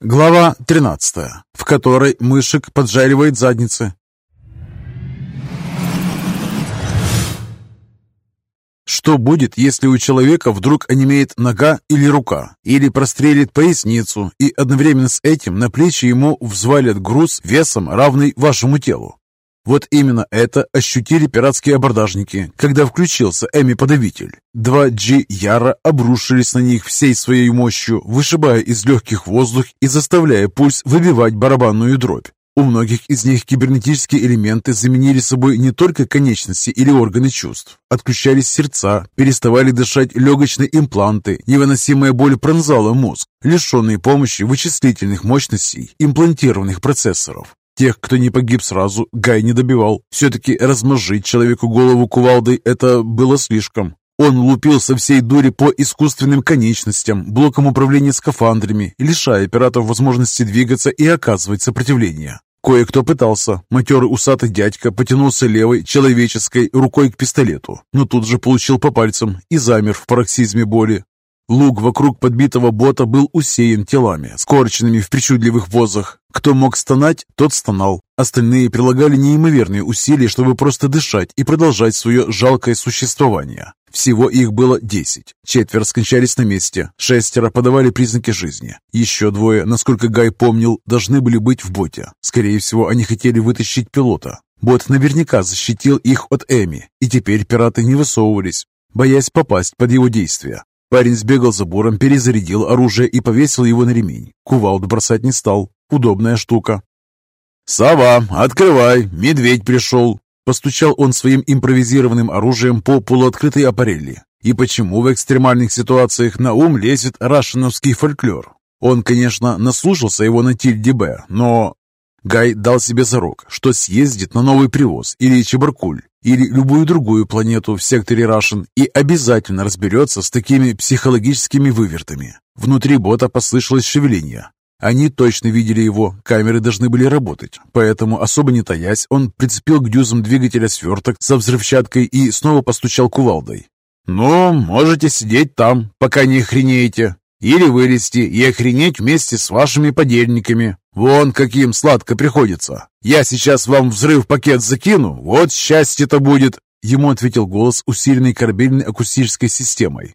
Глава 13, в которой мышек поджаривает задницы. Что будет, если у человека вдруг онемеет нога или рука, или прострелит поясницу, и одновременно с этим на плечи ему взвалят груз весом, равный вашему телу? Вот именно это ощутили пиратские абордажники, когда включился Эми-подавитель. Два G Яра обрушились на них всей своей мощью, вышибая из легких воздух и заставляя пульс выбивать барабанную дробь. У многих из них кибернетические элементы заменили собой не только конечности или органы чувств. Отключались сердца, переставали дышать легочные импланты, невыносимая боль пронзала мозг, лишенный помощи вычислительных мощностей имплантированных процессоров. Тех, кто не погиб сразу, Гай не добивал. Все-таки размозжить человеку голову кувалдой – это было слишком. Он лупил со всей дури по искусственным конечностям, блокам управления скафандрами, лишая пиратов возможности двигаться и оказывать сопротивление. Кое-кто пытался. Матерый усатый дядька потянулся левой, человеческой, рукой к пистолету, но тут же получил по пальцам и замер в пароксизме боли. Луг вокруг подбитого бота был усеян телами, скорченными в причудливых возах. Кто мог стонать, тот стонал. Остальные прилагали неимоверные усилия, чтобы просто дышать и продолжать свое жалкое существование. Всего их было десять. Четверо скончались на месте, шестеро подавали признаки жизни. Еще двое, насколько Гай помнил, должны были быть в боте. Скорее всего, они хотели вытащить пилота. Бот наверняка защитил их от Эми, и теперь пираты не высовывались, боясь попасть под его действия. Парень сбегал за буром, перезарядил оружие и повесил его на ремень. Кувалду бросать не стал. Удобная штука. «Сова, открывай! Медведь пришел!» Постучал он своим импровизированным оружием по полуоткрытой аппарели. И почему в экстремальных ситуациях на ум лезет рашиновский фольклор? Он, конечно, наслушался его на Тильде Б, но... Гай дал себе зарок, что съездит на новый привоз или Чебаркуль, или любую другую планету в секторе Рашен и обязательно разберется с такими психологическими вывертами. Внутри бота послышалось шевеление. Они точно видели его, камеры должны были работать, поэтому, особо не таясь, он прицепил к дюзам двигателя сверток со взрывчаткой и снова постучал кувалдой. «Ну, можете сидеть там, пока не охренеете, или вылезти и охренеть вместе с вашими подельниками. Вон каким сладко приходится. Я сейчас вам взрыв-пакет закину, вот счастье-то будет!» Ему ответил голос, усиленный корабельной акустической системой.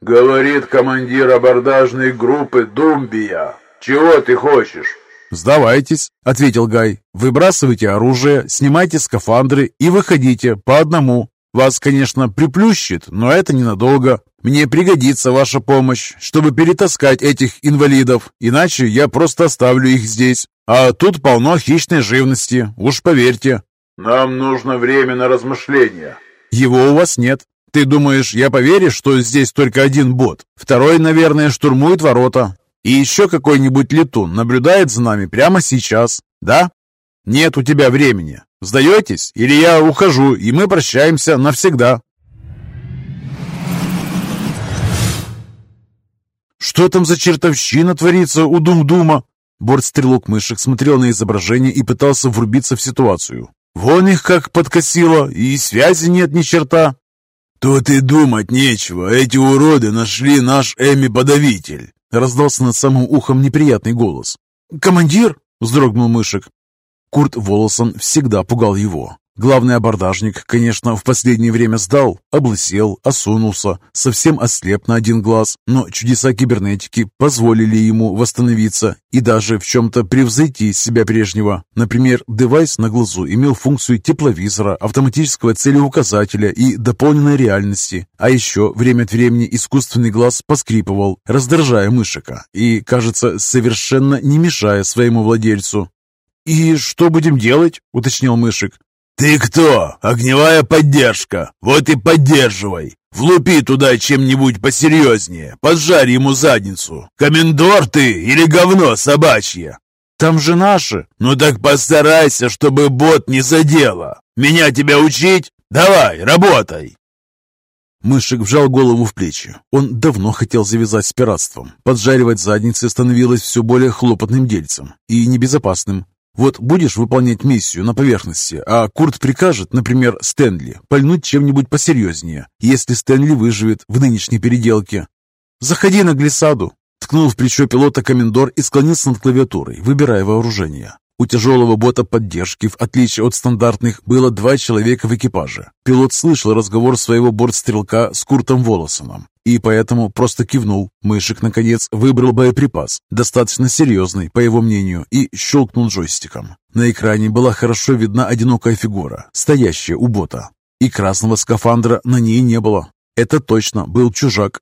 «Говорит командир абордажной группы Думбия. Чего ты хочешь?» «Сдавайтесь», — ответил Гай. «Выбрасывайте оружие, снимайте скафандры и выходите по одному. Вас, конечно, приплющит, но это ненадолго. Мне пригодится ваша помощь, чтобы перетаскать этих инвалидов, иначе я просто оставлю их здесь. А тут полно хищной живности, уж поверьте». «Нам нужно время на размышления». «Его у вас нет. Ты думаешь, я поверю, что здесь только один бот? Второй, наверное, штурмует ворота. И еще какой-нибудь летун наблюдает за нами прямо сейчас, да? Нет у тебя времени. Сдаетесь? Или я ухожу, и мы прощаемся навсегда?» «Что там за чертовщина творится у Дум-Дума?» Борт-стрелок мышек смотрел на изображение и пытался врубиться в ситуацию. «Вон их как подкосило, и связи нет ни черта». «Тут и думать нечего, эти уроды нашли наш Эми-подавитель», раздался над самым ухом неприятный голос. «Командир!» — вздрогнул мышек. Курт Волосон всегда пугал его. Главный абордажник, конечно, в последнее время сдал, облысел, осунулся, совсем ослеп на один глаз, но чудеса кибернетики позволили ему восстановиться и даже в чем-то превзойти себя прежнего. Например, девайс на глазу имел функцию тепловизора, автоматического целеуказателя и дополненной реальности. А еще время от времени искусственный глаз поскрипывал, раздражая мышика и, кажется, совершенно не мешая своему владельцу. «И что будем делать?» — уточнил мышек. «Ты кто? Огневая поддержка. Вот и поддерживай. Влупи туда чем-нибудь посерьезнее. Поджарь ему задницу. Комендор ты или говно собачье?» «Там же наши». «Ну так постарайся, чтобы бот не задело. Меня тебя учить? Давай, работай!» Мышек вжал голову в плечи. Он давно хотел завязать с пиратством. Поджаривать задницы становилось все более хлопотным дельцем и небезопасным. Вот будешь выполнять миссию на поверхности, а Курт прикажет, например, Стэнли, пальнуть чем-нибудь посерьезнее, если Стэнли выживет в нынешней переделке. «Заходи на глиссаду», Ткнул в плечо пилота комендор и склонился над клавиатурой, выбирая вооружение. У тяжелого бота поддержки, в отличие от стандартных, было два человека в экипаже. Пилот слышал разговор своего бортстрелка с Куртом Волосоном и поэтому просто кивнул. Мышек, наконец, выбрал боеприпас, достаточно серьезный, по его мнению, и щелкнул джойстиком. На экране была хорошо видна одинокая фигура, стоящая у бота. И красного скафандра на ней не было. Это точно был чужак,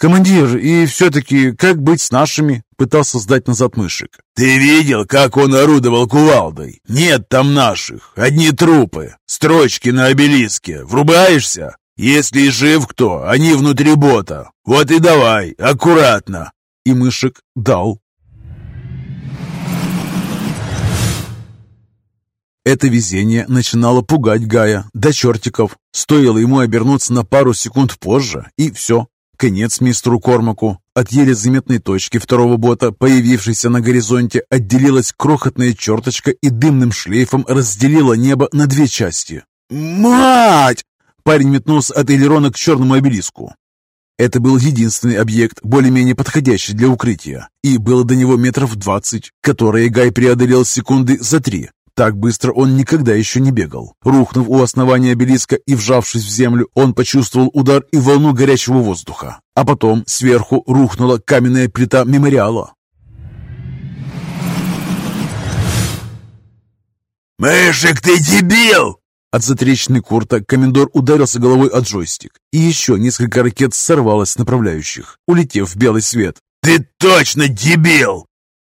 «Командир, и все-таки как быть с нашими?» Пытался сдать назад мышек. «Ты видел, как он орудовал кувалдой? Нет там наших, одни трупы, строчки на обелиске. Врубаешься? Если жив кто, они внутри бота. Вот и давай, аккуратно!» И мышек дал. Это везение начинало пугать Гая до чертиков. Стоило ему обернуться на пару секунд позже, и все, Конец мистеру Кормаку. От еле заметной точки второго бота, появившейся на горизонте, отделилась крохотная черточка и дымным шлейфом разделила небо на две части. «Мать!» Парень метнулся от элерона к черному обелиску. Это был единственный объект, более-менее подходящий для укрытия, и было до него метров двадцать, которые Гай преодолел секунды за три. Так быстро он никогда еще не бегал. Рухнув у основания обелиска и вжавшись в землю, он почувствовал удар и волну горячего воздуха. А потом сверху рухнула каменная плита мемориала. «Мышек, ты дебил!» От затрещины Курта комендор ударился головой от джойстик, и еще несколько ракет сорвалось с направляющих, улетев в белый свет. «Ты точно дебил!»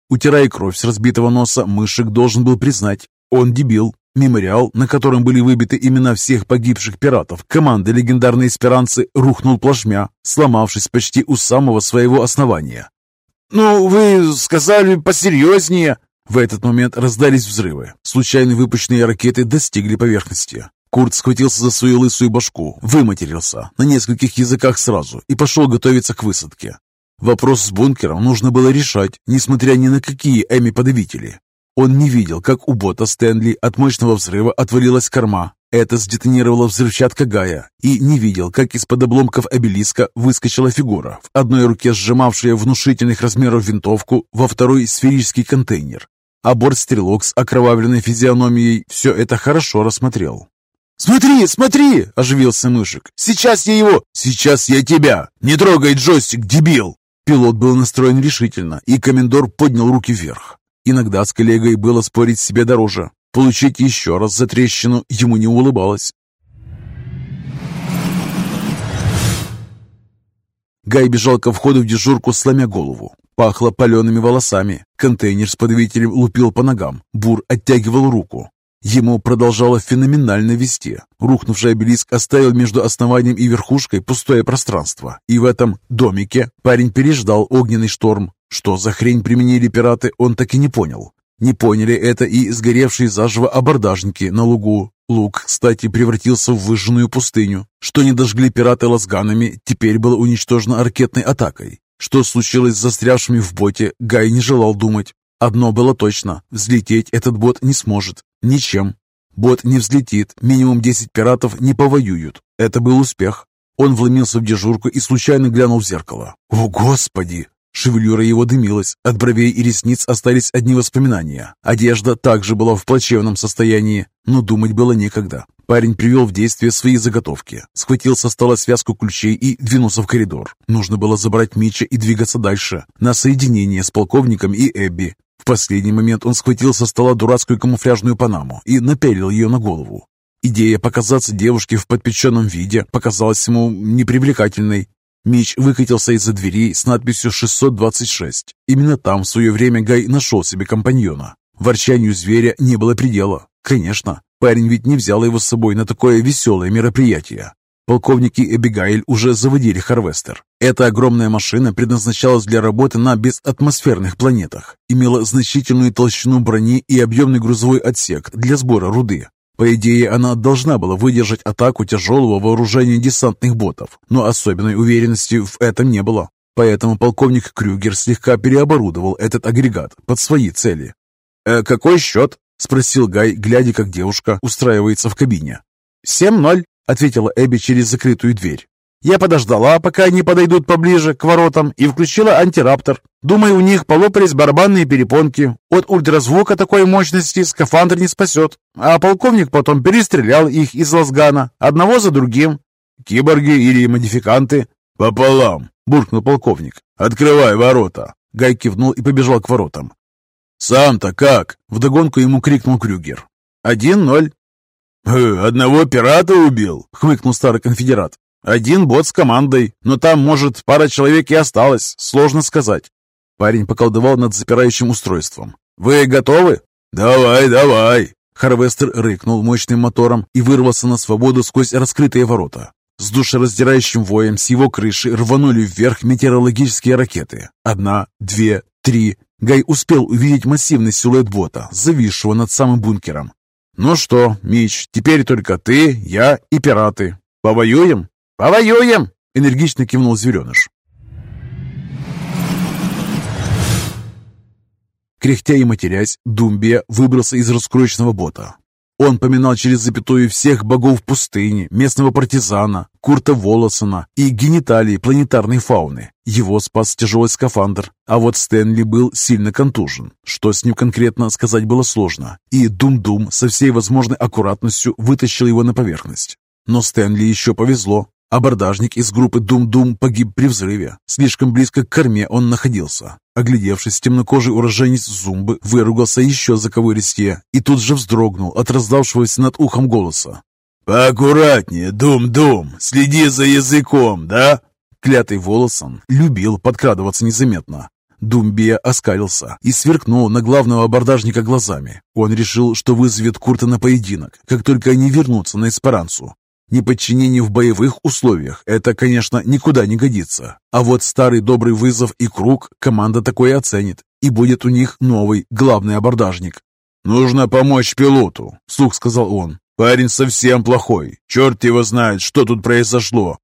Утирая кровь с разбитого носа, Мышек должен был признать, он дебил. Мемориал, на котором были выбиты имена всех погибших пиратов, команды легендарной эсперанцы рухнул плашмя, сломавшись почти у самого своего основания. «Ну, вы сказали посерьезнее!» В этот момент раздались взрывы. Случайно выпущенные ракеты достигли поверхности. Курт схватился за свою лысую башку, выматерился на нескольких языках сразу и пошел готовиться к высадке. Вопрос с бункером нужно было решать, несмотря ни на какие эми-подавители. Он не видел, как у бота Стэнли от мощного взрыва отвалилась корма. Это сдетонировала взрывчатка Гая. И не видел, как из-под обломков обелиска выскочила фигура, в одной руке сжимавшая внушительных размеров винтовку, во второй сферический контейнер. А борт-стрелок с окровавленной физиономией все это хорошо рассмотрел. «Смотри, смотри!» – оживился мышек. «Сейчас я его...» «Сейчас я тебя! Не трогай джойстик, дебил!» Пилот был настроен решительно, и комендор поднял руки вверх. Иногда с коллегой было спорить себе дороже. Получить еще раз за трещину ему не улыбалось. Гай бежал ко входу в дежурку, сломя голову. Пахло палеными волосами. Контейнер с подавителем лупил по ногам. Бур оттягивал руку. Ему продолжало феноменально вести. Рухнувший обелиск оставил между основанием и верхушкой пустое пространство. И в этом домике парень переждал огненный шторм. Что за хрень применили пираты, он так и не понял. Не поняли это и сгоревшие заживо абордажники на лугу. Луг, кстати, превратился в выжженную пустыню. Что не дожгли пираты лазганами, теперь было уничтожено ракетной атакой. Что случилось с застрявшими в боте, Гай не желал думать. Одно было точно – взлететь этот бот не сможет. Ничем. Бот не взлетит, минимум 10 пиратов не повоюют. Это был успех. Он вломился в дежурку и случайно глянул в зеркало. О, Господи! Шевелюра его дымилась, от бровей и ресниц остались одни воспоминания. Одежда также была в плачевном состоянии, но думать было некогда. Парень привел в действие свои заготовки, схватил со стола связку ключей и двинулся в коридор. Нужно было забрать Митча и двигаться дальше, на соединение с полковником и Эбби. В последний момент он схватил со стола дурацкую камуфляжную панаму и напялил ее на голову. Идея показаться девушке в подпеченном виде показалась ему непривлекательной. Мич выкатился из-за двери с надписью «626». Именно там в свое время Гай нашел себе компаньона. Ворчанию зверя не было предела. Конечно, парень ведь не взял его с собой на такое веселое мероприятие. Полковники Эбигайль уже заводили Харвестер. Эта огромная машина предназначалась для работы на безатмосферных планетах, имела значительную толщину брони и объемный грузовой отсек для сбора руды. По идее, она должна была выдержать атаку тяжелого вооружения десантных ботов, но особенной уверенности в этом не было. Поэтому полковник Крюгер слегка переоборудовал этот агрегат под свои цели. «Э, «Какой счет?» – спросил Гай, глядя, как девушка устраивается в кабине. «Семь ноль», – ответила Эбби через закрытую дверь. Я подождала, пока они подойдут поближе к воротам, и включила антираптор. Думаю, у них полопались барабанные перепонки. От ультразвука такой мощности скафандр не спасет. А полковник потом перестрелял их из лазгана, одного за другим. Киборги или модификанты? Пополам, буркнул полковник. Открывай ворота. Гай кивнул и побежал к воротам. «Сам-то как?» — вдогонку ему крикнул Крюгер. «Один ноль». «Э, «Одного пирата убил?» — хмыкнул старый конфедерат. «Один бот с командой, но там, может, пара человек и осталось, сложно сказать». Парень поколдовал над запирающим устройством. «Вы готовы?» «Давай, давай!» Харвестер рыкнул мощным мотором и вырвался на свободу сквозь раскрытые ворота. С душераздирающим воем с его крыши рванули вверх метеорологические ракеты. Одна, две, три. Гай успел увидеть массивный силуэт бота, зависшего над самым бункером. «Ну что, Мич, теперь только ты, я и пираты. Повоюем?» «Повоюем!» — энергично кивнул звереныш. Кряхтя и матерясь, Думбия выбрался из раскроечного бота. Он поминал через запятую всех богов пустыни, местного партизана, Курта Волосона и гениталии планетарной фауны. Его спас тяжелый скафандр, а вот Стэнли был сильно контужен. Что с ним конкретно сказать было сложно, и Дум-Дум со всей возможной аккуратностью вытащил его на поверхность. Но Стэнли еще повезло. Абордажник из группы Дум-Дум погиб при взрыве. Слишком близко к корме он находился. Оглядевшись, темнокожий уроженец Зумбы выругался еще за заковыристее и тут же вздрогнул от раздавшегося над ухом голоса. «Поаккуратнее, Дум-Дум, следи за языком, да?» Клятый волосон любил подкрадываться незаметно. Думбия оскалился и сверкнул на главного абордажника глазами. Он решил, что вызовет Курта на поединок, как только они вернутся на Эсперансу. Неподчинение в боевых условиях – это, конечно, никуда не годится. А вот старый добрый вызов и круг команда такое оценит, и будет у них новый главный абордажник. «Нужно помочь пилоту», – слух сказал он. «Парень совсем плохой. Черт его знает, что тут произошло».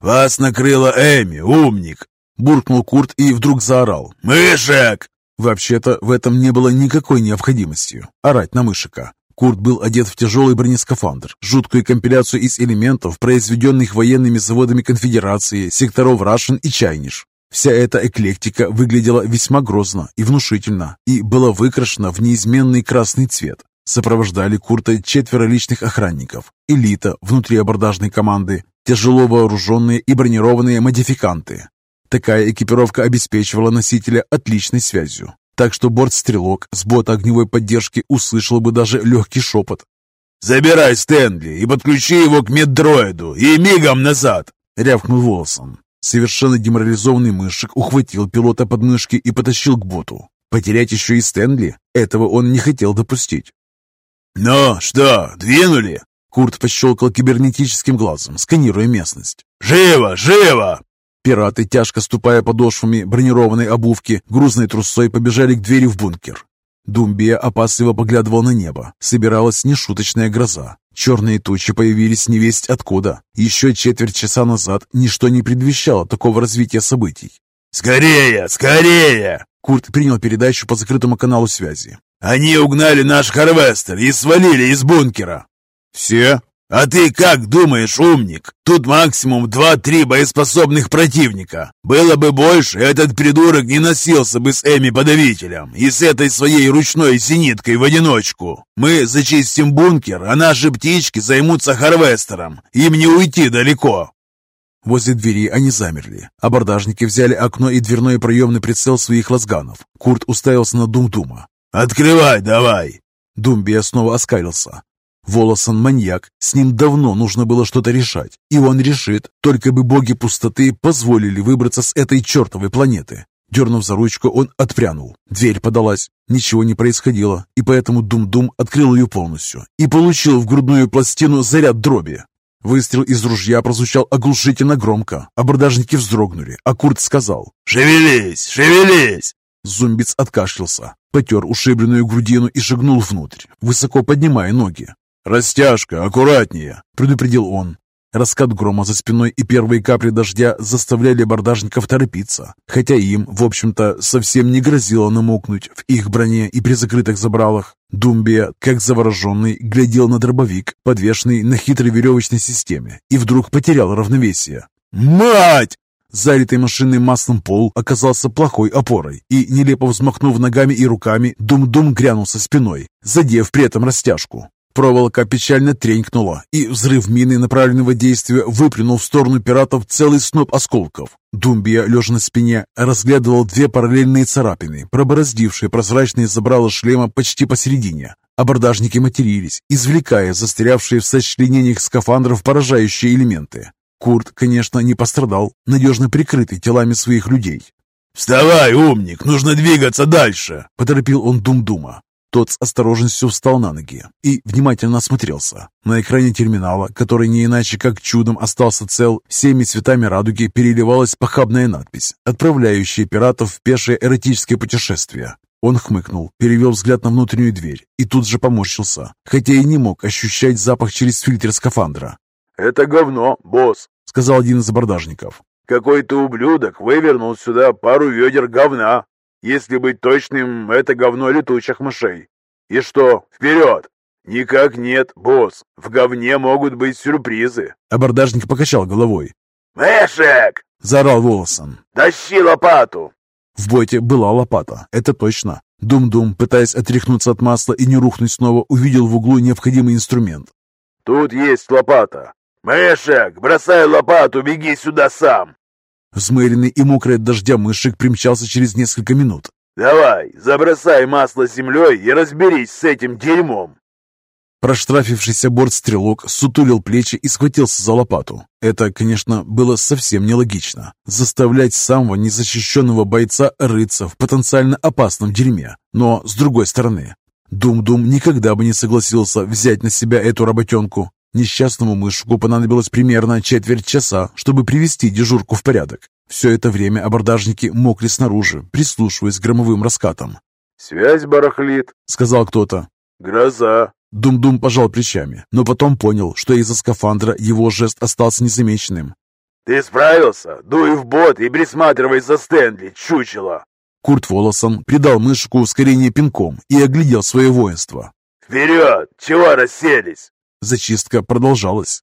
«Вас накрыла Эми, умник!» – буркнул Курт и вдруг заорал. «Мышек!» Вообще-то в этом не было никакой необходимости – орать на мышика. Курт был одет в тяжелый бронескафандр, жуткую компиляцию из элементов, произведенных военными заводами Конфедерации, секторов Рашен и Чайниш. Вся эта эклектика выглядела весьма грозно и внушительно и была выкрашена в неизменный красный цвет. Сопровождали Курта четверо личных охранников, элита внутри абордажной команды, тяжело вооруженные и бронированные модификанты. Такая экипировка обеспечивала носителя отличной связью так что бортстрелок с бота огневой поддержки услышал бы даже легкий шепот. «Забирай Стэнли и подключи его к меддроиду и мигом назад!» — рявкнул Волсон. Совершенно деморализованный мышек ухватил пилота под мышки и потащил к боту. Потерять еще и Стэнли? Этого он не хотел допустить. «Ну что, двинули?» Курт пощелкал кибернетическим глазом, сканируя местность. «Живо, живо!» Пираты, тяжко ступая подошвами бронированной обувки, грузной трусой побежали к двери в бункер. Думбия опасливо поглядывал на небо. Собиралась нешуточная гроза. Черные тучи появились невесть откуда. Еще четверть часа назад ничто не предвещало такого развития событий. «Скорее, скорее!» Курт принял передачу по закрытому каналу связи. «Они угнали наш Харвестер и свалили из бункера!» «Все?» «А ты как думаешь, умник? Тут максимум два-три боеспособных противника. Было бы больше, этот придурок не носился бы с Эми-подавителем и с этой своей ручной зениткой в одиночку. Мы зачистим бункер, а наши птички займутся Харвестером. Им не уйти далеко». Возле двери они замерли. Абордажники взяли окно и дверной проемный прицел своих лазганов. Курт уставился на Дум-Дума. «Открывай давай!» Думбия снова оскалился. Волосон маньяк, с ним давно нужно было что-то решать, и он решит, только бы боги пустоты позволили выбраться с этой чертовой планеты. Дернув за ручку, он отпрянул. Дверь подалась. Ничего не происходило, и поэтому Дум-Дум открыл ее полностью и получил в грудную пластину заряд дроби. Выстрел из ружья прозвучал оглушительно громко. Абордажники вздрогнули, а Курт сказал «Шевелись! Шевелись!» Зумбиц откашлялся, потер ушибленную грудину и шагнул внутрь, высоко поднимая ноги. «Растяжка, аккуратнее!» – предупредил он. Раскат грома за спиной и первые капли дождя заставляли бордажников торопиться, хотя им, в общем-то, совсем не грозило намокнуть в их броне и при закрытых забралах. Думбия, как завороженный, глядел на дробовик, подвешенный на хитрой веревочной системе, и вдруг потерял равновесие. Мать! Залитый машинным маслом пол оказался плохой опорой, и, нелепо взмахнув ногами и руками, Дум-Дум грянулся спиной, задев при этом растяжку. Проволока печально тренькнула, и взрыв мины направленного действия выплюнул в сторону пиратов целый сноп осколков. Думбия, лежа на спине, разглядывал две параллельные царапины, пробороздившие прозрачные забрала шлема почти посередине. Абордажники матерились, извлекая застрявшие в сочленениях скафандров поражающие элементы. Курт, конечно, не пострадал, надежно прикрытый телами своих людей. «Вставай, умник, нужно двигаться дальше!» – поторопил он Дум-Дума. Тот с осторожностью встал на ноги и внимательно осмотрелся. На экране терминала, который не иначе как чудом остался цел, всеми цветами радуги переливалась похабная надпись, отправляющая пиратов в пешее эротическое путешествие. Он хмыкнул, перевел взгляд на внутреннюю дверь и тут же поморщился, хотя и не мог ощущать запах через фильтр скафандра. «Это говно, босс», — сказал один из абордажников. «Какой-то ублюдок вывернул сюда пару ведер говна. Если быть точным, это говно летучих мышей. И что, вперед!» «Никак нет, босс. В говне могут быть сюрпризы». Абордажник покачал головой. «Мешек!» — заорал Волосон. «Тащи лопату!» В боте была лопата, это точно. Дум-Дум, пытаясь отряхнуться от масла и не рухнуть снова, увидел в углу необходимый инструмент. «Тут есть лопата. «Мышек, бросай лопату, беги сюда сам!» Взмыренный и мокрый от дождя мышек примчался через несколько минут. «Давай, забросай масло землей и разберись с этим дерьмом!» Проштрафившийся бортстрелок сутулил плечи и схватился за лопату. Это, конечно, было совсем нелогично. Заставлять самого незащищенного бойца рыться в потенциально опасном дерьме. Но, с другой стороны, Дум-Дум никогда бы не согласился взять на себя эту работенку. Несчастному мышку понадобилось примерно четверть часа, чтобы привести дежурку в порядок. Все это время абордажники мокли снаружи, прислушиваясь к громовым раскатам. «Связь барахлит», — сказал кто-то. «Гроза». Дум-Дум пожал плечами, но потом понял, что из-за скафандра его жест остался незамеченным. «Ты справился? Дуй в бот и присматривай за Стэнли, чучело!» Курт Волосон придал мышку ускорение пинком и оглядел свое воинство. «Вперед! Чего расселись?» Зачистка продолжалась.